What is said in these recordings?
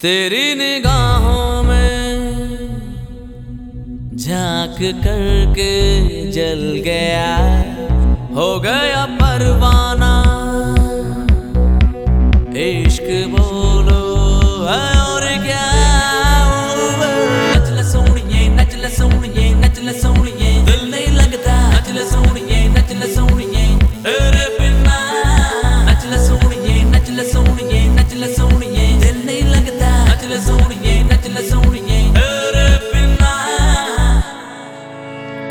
तेरी निगाहों में झाँक करके जल गया हो गया परवा।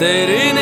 They didn't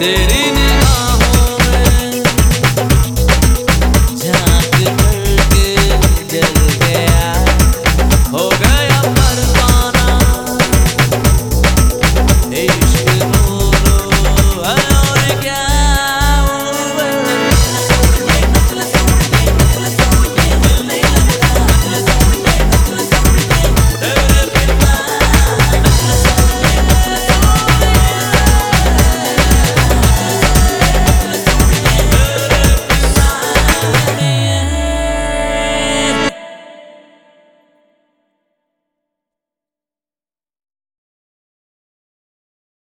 तेरी